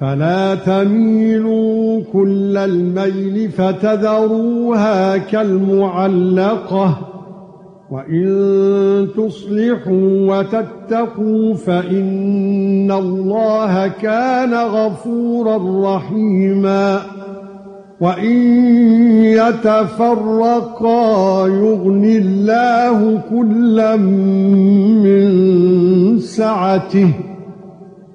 فلا تميلوا كل الميل فتذروها كالمعلقة. وإن تصلحوا وتتقوا فإن الله كان غفورا رحيما. وإن يتفرقا يغني الله كلا من سعته.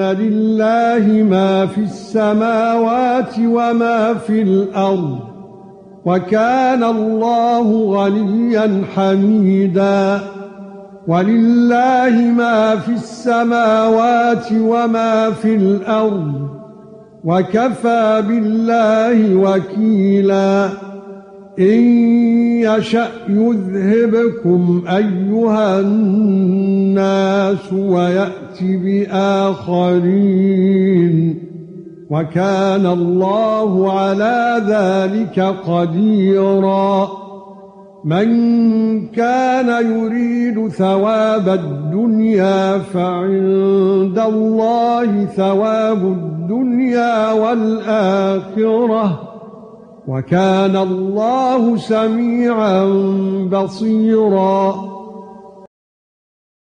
لِلَّهِ مَا فِي السَّمَاوَاتِ وَمَا فِي الْأَرْضِ وَكَانَ اللَّهُ غَنِيًّا حَمِيدًا وَلِلَّهِ مَا فِي السَّمَاوَاتِ وَمَا فِي الْأَرْضِ وَكَفَى بِاللَّهِ وَكِيلًا ان يشأ يذهبكم ايها الناس وياتي بآخرين وكان الله على ذلك قديرا من كان يريد ثواب الدنيا فعند الله ثواب الدنيا والآخرة وَكَانَ اللَّهُ سَمِيعًا بَصِيرًا